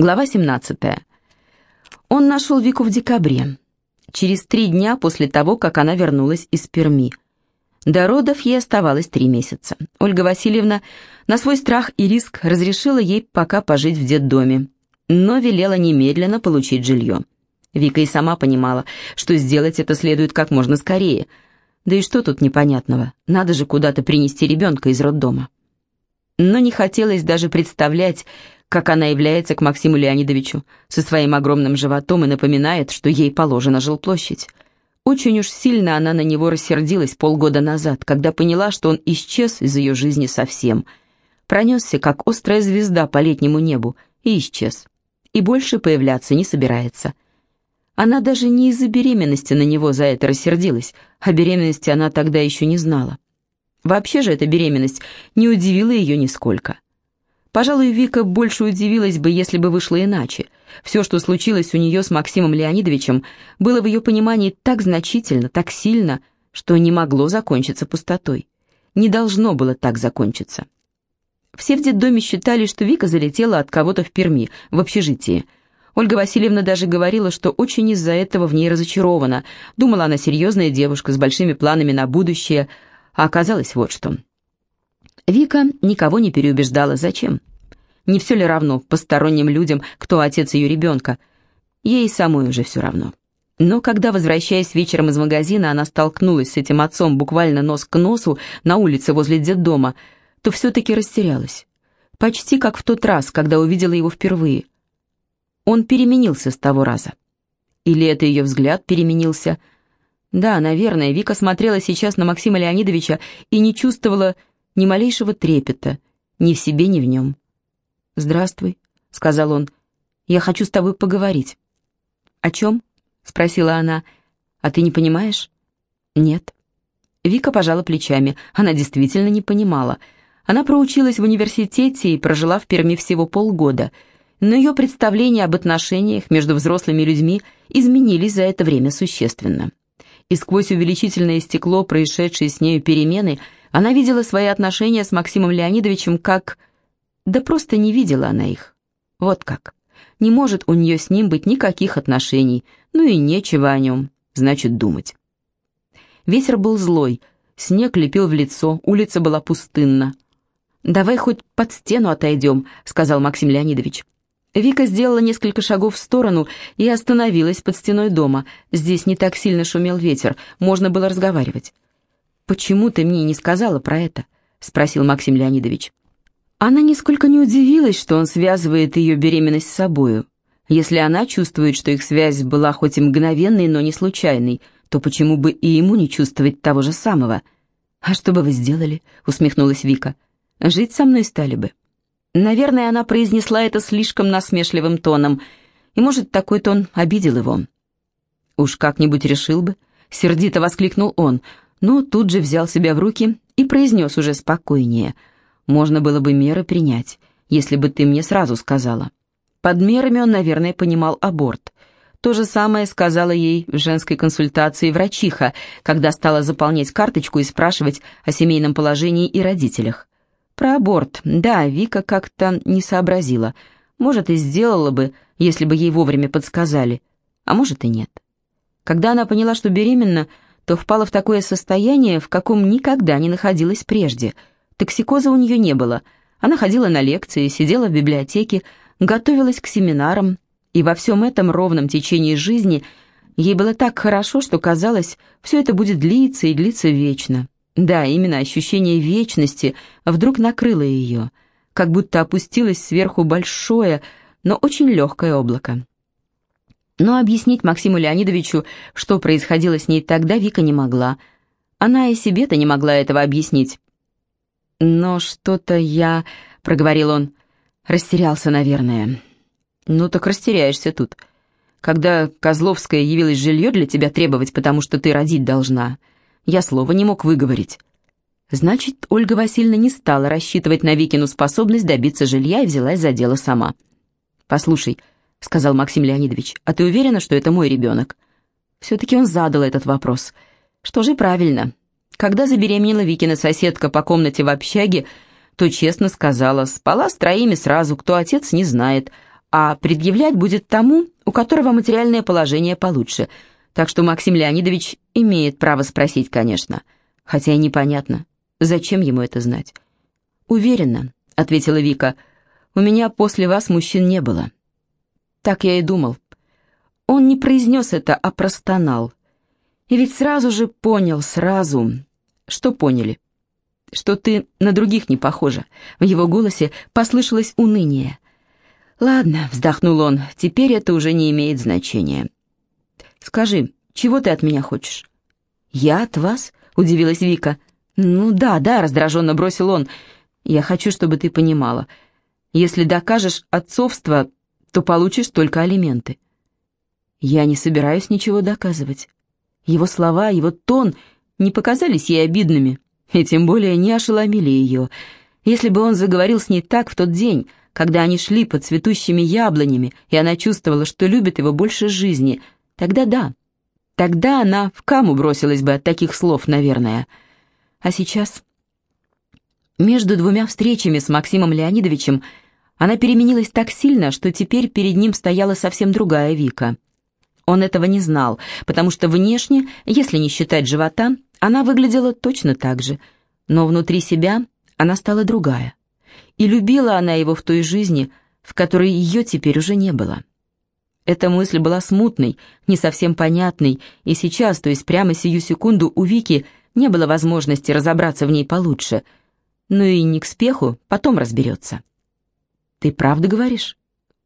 Глава 17. Он нашел Вику в декабре, через три дня после того, как она вернулась из Перми. До родов ей оставалось три месяца. Ольга Васильевна на свой страх и риск разрешила ей пока пожить в детдоме, но велела немедленно получить жилье. Вика и сама понимала, что сделать это следует как можно скорее. Да и что тут непонятного? Надо же куда-то принести ребенка из роддома. Но не хотелось даже представлять, как она является к Максиму Леонидовичу со своим огромным животом и напоминает, что ей положена жилплощадь. Очень уж сильно она на него рассердилась полгода назад, когда поняла, что он исчез из ее жизни совсем. Пронесся, как острая звезда по летнему небу, и исчез. И больше появляться не собирается. Она даже не из-за беременности на него за это рассердилась, а беременности она тогда еще не знала. Вообще же эта беременность не удивила ее нисколько. Пожалуй, Вика больше удивилась бы, если бы вышло иначе. Все, что случилось у нее с Максимом Леонидовичем, было в ее понимании так значительно, так сильно, что не могло закончиться пустотой. Не должно было так закончиться. Все в детдоме считали, что Вика залетела от кого-то в Перми, в общежитии. Ольга Васильевна даже говорила, что очень из-за этого в ней разочарована. Думала она серьезная девушка с большими планами на будущее, а оказалось вот что – Вика никого не переубеждала. Зачем? Не все ли равно посторонним людям, кто отец ее ребенка? Ей самой уже все равно. Но когда, возвращаясь вечером из магазина, она столкнулась с этим отцом буквально нос к носу на улице возле детдома, то все-таки растерялась. Почти как в тот раз, когда увидела его впервые. Он переменился с того раза. Или это ее взгляд переменился? Да, наверное, Вика смотрела сейчас на Максима Леонидовича и не чувствовала ни малейшего трепета, ни в себе, ни в нем. «Здравствуй», — сказал он, — «я хочу с тобой поговорить». «О чем?» — спросила она. «А ты не понимаешь?» «Нет». Вика пожала плечами. Она действительно не понимала. Она проучилась в университете и прожила в Перми всего полгода, но ее представления об отношениях между взрослыми людьми изменились за это время существенно. И сквозь увеличительное стекло, происшедшие с нею перемены — она видела свои отношения с Максимом Леонидовичем как... Да просто не видела она их. Вот как. Не может у нее с ним быть никаких отношений, ну и нечего о нем, значит, думать. Ветер был злой, снег лепил в лицо, улица была пустынна. «Давай хоть под стену отойдем», — сказал Максим Леонидович. Вика сделала несколько шагов в сторону и остановилась под стеной дома. Здесь не так сильно шумел ветер, можно было разговаривать. «Почему ты мне не сказала про это?» — спросил Максим Леонидович. Она нисколько не удивилась, что он связывает ее беременность с собою. Если она чувствует, что их связь была хоть и мгновенной, но не случайной, то почему бы и ему не чувствовать того же самого? «А что бы вы сделали?» — усмехнулась Вика. «Жить со мной стали бы». Наверное, она произнесла это слишком насмешливым тоном, и, может, такой тон обидел его. «Уж как-нибудь решил бы», — сердито воскликнул он, но тут же взял себя в руки и произнес уже спокойнее. «Можно было бы меры принять, если бы ты мне сразу сказала». Под мерами он, наверное, понимал аборт. То же самое сказала ей в женской консультации врачиха, когда стала заполнять карточку и спрашивать о семейном положении и родителях. Про аборт, да, Вика как-то не сообразила. Может, и сделала бы, если бы ей вовремя подсказали, а может и нет. Когда она поняла, что беременна, то впала в такое состояние, в каком никогда не находилась прежде. Токсикоза у нее не было. Она ходила на лекции, сидела в библиотеке, готовилась к семинарам, и во всем этом ровном течении жизни ей было так хорошо, что казалось, все это будет длиться и длиться вечно. Да, именно ощущение вечности вдруг накрыло ее, как будто опустилось сверху большое, но очень легкое облако. Но объяснить Максиму Леонидовичу, что происходило с ней тогда, Вика не могла. Она и себе-то не могла этого объяснить. «Но что-то я...» — проговорил он. «Растерялся, наверное». «Ну так растеряешься тут. Когда Козловская явилась жилье для тебя требовать, потому что ты родить должна, я слова не мог выговорить». Значит, Ольга Васильевна не стала рассчитывать на Викину способность добиться жилья и взялась за дело сама. «Послушай», — сказал Максим Леонидович. «А ты уверена, что это мой ребенок?» Все-таки он задал этот вопрос. Что же правильно. Когда забеременела Викина соседка по комнате в общаге, то честно сказала, спала с троими сразу, кто отец не знает, а предъявлять будет тому, у которого материальное положение получше. Так что Максим Леонидович имеет право спросить, конечно. Хотя и непонятно, зачем ему это знать. «Уверена», — ответила Вика, — «у меня после вас мужчин не было». Так я и думал. Он не произнес это, а простонал. И ведь сразу же понял, сразу. Что поняли? Что ты на других не похожа. В его голосе послышалось уныние. «Ладно», — вздохнул он, — «теперь это уже не имеет значения». «Скажи, чего ты от меня хочешь?» «Я от вас?» — удивилась Вика. «Ну да, да», — раздраженно бросил он. «Я хочу, чтобы ты понимала. Если докажешь отцовство, то получишь только алименты». «Я не собираюсь ничего доказывать». Его слова, его тон не показались ей обидными, и тем более не ошеломили ее. Если бы он заговорил с ней так в тот день, когда они шли под цветущими яблонями, и она чувствовала, что любит его больше жизни, тогда да. Тогда она в каму бросилась бы от таких слов, наверное. А сейчас... Между двумя встречами с Максимом Леонидовичем она переменилась так сильно, что теперь перед ним стояла совсем другая Вика. Он этого не знал, потому что внешне, если не считать живота, она выглядела точно так же, но внутри себя она стала другая и любила она его в той жизни, в которой ее теперь уже не было. Эта мысль была смутной, не совсем понятной, и сейчас, то есть прямо сию секунду, у Вики не было возможности разобраться в ней получше. Ну и не к спеху, потом разберется. «Ты правда говоришь?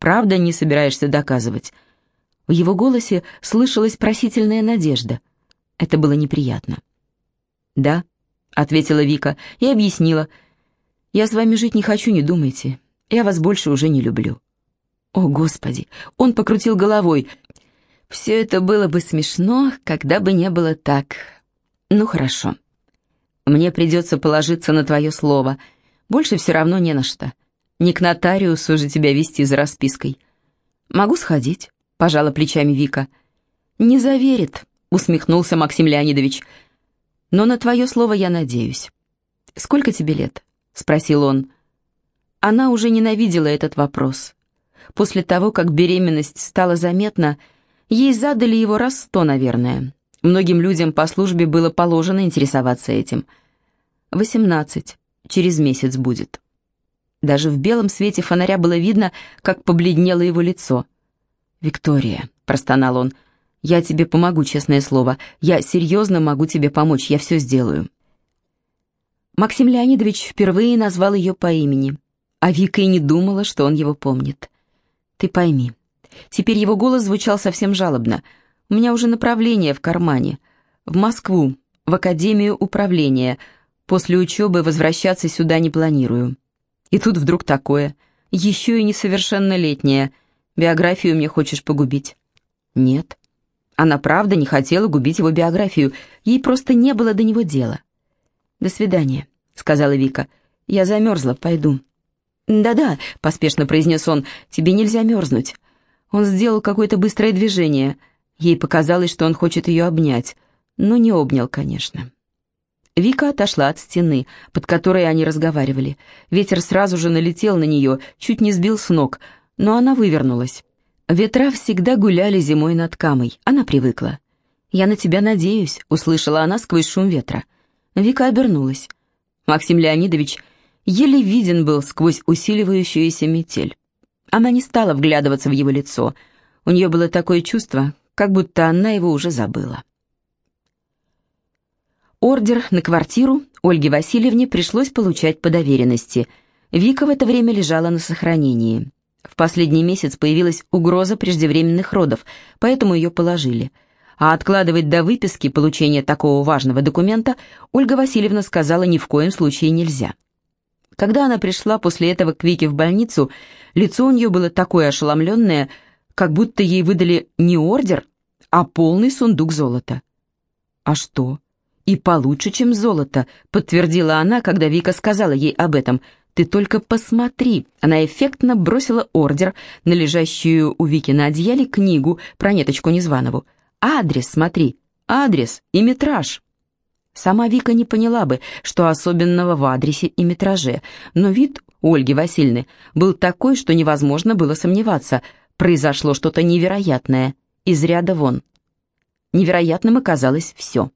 Правда не собираешься доказывать?» В его голосе слышалась просительная надежда. Это было неприятно. «Да», — ответила Вика и объяснила, — я с вами жить не хочу, не думайте. Я вас больше уже не люблю». «О, Господи!» Он покрутил головой. «Все это было бы смешно, когда бы не было так. Ну, хорошо. Мне придется положиться на твое слово. Больше все равно не на что. Не к нотариусу же тебя вести за распиской. Могу сходить?» — пожала плечами Вика. «Не заверит», — усмехнулся Максим Леонидович. «Но на твое слово я надеюсь. Сколько тебе лет?» спросил он. Она уже ненавидела этот вопрос. После того, как беременность стала заметна, ей задали его раз сто, наверное. Многим людям по службе было положено интересоваться этим. «Восемнадцать. Через месяц будет». Даже в белом свете фонаря было видно, как побледнело его лицо. «Виктория», — простонал он, — «я тебе помогу, честное слово. Я серьезно могу тебе помочь, я все сделаю». Максим Леонидович впервые назвал ее по имени, а Вика и не думала, что он его помнит. «Ты пойми». Теперь его голос звучал совсем жалобно. «У меня уже направление в кармане. В Москву, в Академию управления. После учебы возвращаться сюда не планирую. И тут вдруг такое. Еще и несовершеннолетняя. Биографию мне хочешь погубить?» «Нет». Она правда не хотела губить его биографию. Ей просто не было до него дела. «До свидания», — сказала Вика. «Я замерзла, пойду». «Да-да», — поспешно произнес он, — «тебе нельзя мерзнуть». Он сделал какое-то быстрое движение. Ей показалось, что он хочет ее обнять, но не обнял, конечно. Вика отошла от стены, под которой они разговаривали. Ветер сразу же налетел на нее, чуть не сбил с ног, но она вывернулась. Ветра всегда гуляли зимой над Камой, она привыкла. «Я на тебя надеюсь», — услышала она сквозь шум ветра. Вика обернулась. Максим Леонидович еле виден был сквозь усиливающуюся метель. Она не стала вглядываться в его лицо. У нее было такое чувство, как будто она его уже забыла. Ордер на квартиру Ольге Васильевне пришлось получать по доверенности. Вика в это время лежала на сохранении. В последний месяц появилась угроза преждевременных родов, поэтому ее положили – а откладывать до выписки получения такого важного документа Ольга Васильевна сказала ни в коем случае нельзя. Когда она пришла после этого к Вике в больницу, лицо у нее было такое ошеломленное, как будто ей выдали не ордер, а полный сундук золота. «А что?» «И получше, чем золото», — подтвердила она, когда Вика сказала ей об этом. «Ты только посмотри!» Она эффектно бросила ордер на лежащую у Вики на одеяле книгу про неточку Незванову. Адрес, смотри, адрес и метраж. Сама Вика не поняла бы, что особенного в адресе и метраже, но вид Ольги Васильевны был такой, что невозможно было сомневаться. Произошло что-то невероятное, из ряда вон. Невероятным оказалось все.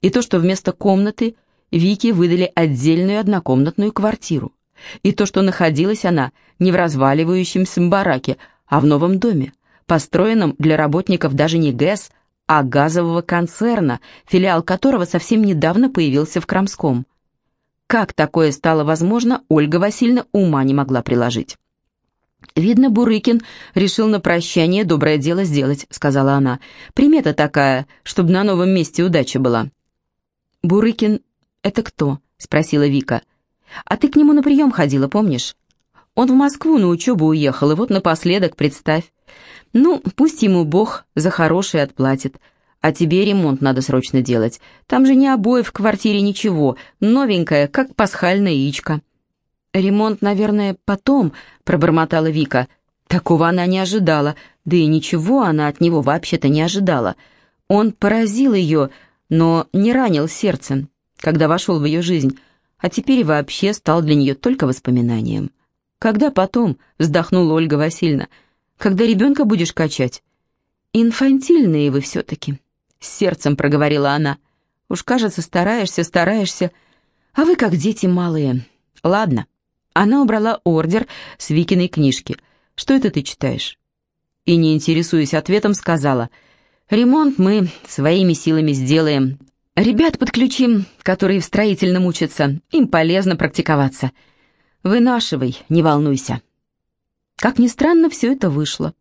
И то, что вместо комнаты Вике выдали отдельную однокомнатную квартиру. И то, что находилась она не в разваливающемся бараке, а в новом доме, построенном для работников даже не ГЭС, а газового концерна, филиал которого совсем недавно появился в Крамском. Как такое стало возможно, Ольга Васильевна ума не могла приложить. «Видно, Бурыкин решил на прощание доброе дело сделать», — сказала она. «Примета такая, чтобы на новом месте удача была». «Бурыкин — это кто?» — спросила Вика. «А ты к нему на прием ходила, помнишь? Он в Москву на учебу уехал, и вот напоследок, представь. Ну, пусть ему Бог за хорошее отплатит. А тебе ремонт надо срочно делать. Там же не обои в квартире, ничего. Новенькая, как пасхальная яичко». «Ремонт, наверное, потом», — пробормотала Вика. Такого она не ожидала, да и ничего она от него вообще-то не ожидала. Он поразил ее, но не ранил сердцем, когда вошел в ее жизнь, а теперь вообще стал для нее только воспоминанием. «Когда потом?» — вздохнула Ольга Васильевна. «Когда ребенка будешь качать?» «Инфантильные вы все-таки», — с сердцем проговорила она. «Уж, кажется, стараешься, стараешься, а вы как дети малые. Ладно». Она убрала ордер с Викиной книжки. «Что это ты читаешь?» И, не интересуясь ответом, сказала, «Ремонт мы своими силами сделаем. Ребят подключим, которые в строительном учатся. Им полезно практиковаться. Вынашивай, не волнуйся». Как ни странно, все это вышло.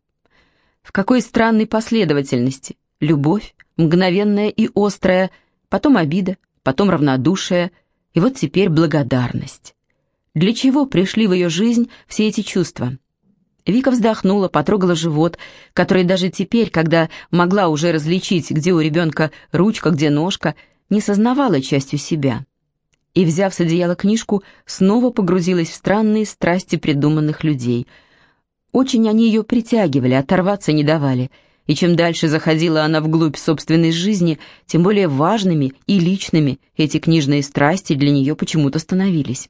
В какой странной последовательности. Любовь, мгновенная и острая, потом обида, потом равнодушие, и вот теперь благодарность. Для чего пришли в ее жизнь все эти чувства? Вика вздохнула, потрогала живот, который даже теперь, когда могла уже различить, где у ребенка ручка, где ножка, не сознавала частью себя. И, взяв с одеяла книжку, снова погрузилась в странные страсти придуманных людей. Очень они ее притягивали, оторваться не давали. И чем дальше заходила она вглубь собственной жизни, тем более важными и личными эти книжные страсти для нее почему-то становились.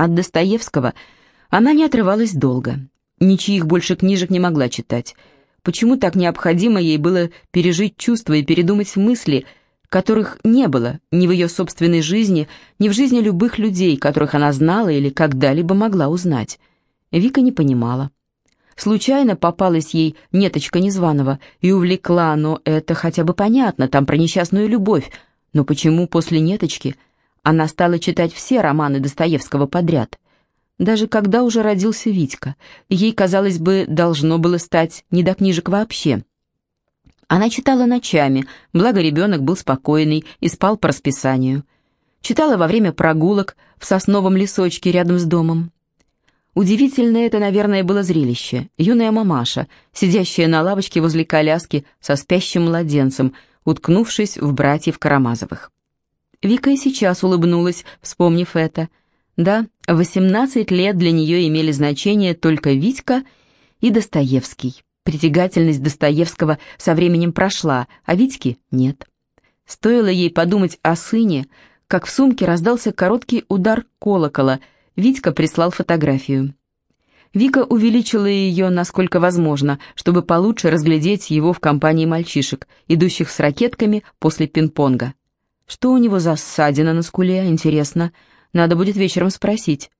От Достоевского она не отрывалась долго. Ничьих больше книжек не могла читать. Почему так необходимо ей было пережить чувства и передумать мысли, которых не было ни в ее собственной жизни, ни в жизни любых людей, которых она знала или когда-либо могла узнать? Вика не понимала. Случайно попалась ей неточка незваного и увлекла, но это хотя бы понятно, там про несчастную любовь. Но почему после неточки – она стала читать все романы Достоевского подряд. Даже когда уже родился Витька, ей, казалось бы, должно было стать не до книжек вообще. Она читала ночами, благо ребенок был спокойный и спал по расписанию. Читала во время прогулок в сосновом лесочке рядом с домом. Удивительное это, наверное, было зрелище. Юная мамаша, сидящая на лавочке возле коляски со спящим младенцем, уткнувшись в братьев Карамазовых. Вика и сейчас улыбнулась, вспомнив это. Да, 18 лет для нее имели значение только Витька и Достоевский. Притягательность Достоевского со временем прошла, а Витьки нет. Стоило ей подумать о сыне, как в сумке раздался короткий удар колокола. Витька прислал фотографию. Вика увеличила ее насколько возможно, чтобы получше разглядеть его в компании мальчишек, идущих с ракетками после пинг-понга. Что у него за ссадина на скуле, интересно? Надо будет вечером спросить.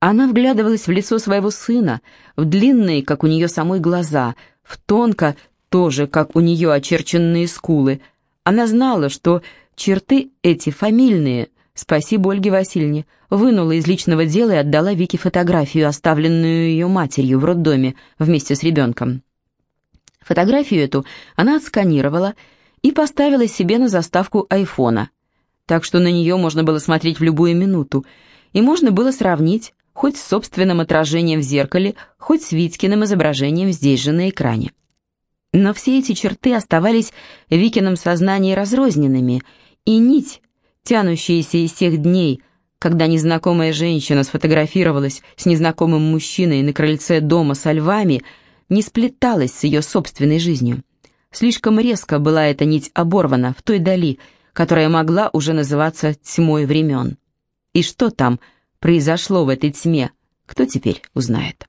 Она вглядывалась в лицо своего сына, в длинные, как у нее самой, глаза, в тонко, тоже, как у нее очерченные скулы. Она знала, что черты эти фамильные. Спасибо Ольге Васильевне. Вынула из личного дела и отдала Вике фотографию, оставленную ее матерью в роддоме вместе с ребенком. Фотографию эту она отсканировала и поставила себе на заставку айфона, так что на нее можно было смотреть в любую минуту, и можно было сравнить хоть с собственным отражением в зеркале, хоть с Витькиным изображением здесь же на экране. Но все эти черты оставались в Викином сознании разрозненными, и нить, тянущаяся из тех дней, когда незнакомая женщина сфотографировалась с незнакомым мужчиной на крыльце дома со львами, не сплеталась с ее собственной жизнью. Слишком резко была эта нить оборвана в той дали, которая могла уже называться тьмой времен. И что там, произошло в этой тьме, кто теперь узнает?